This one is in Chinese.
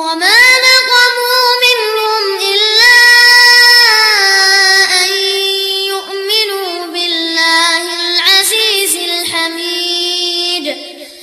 我们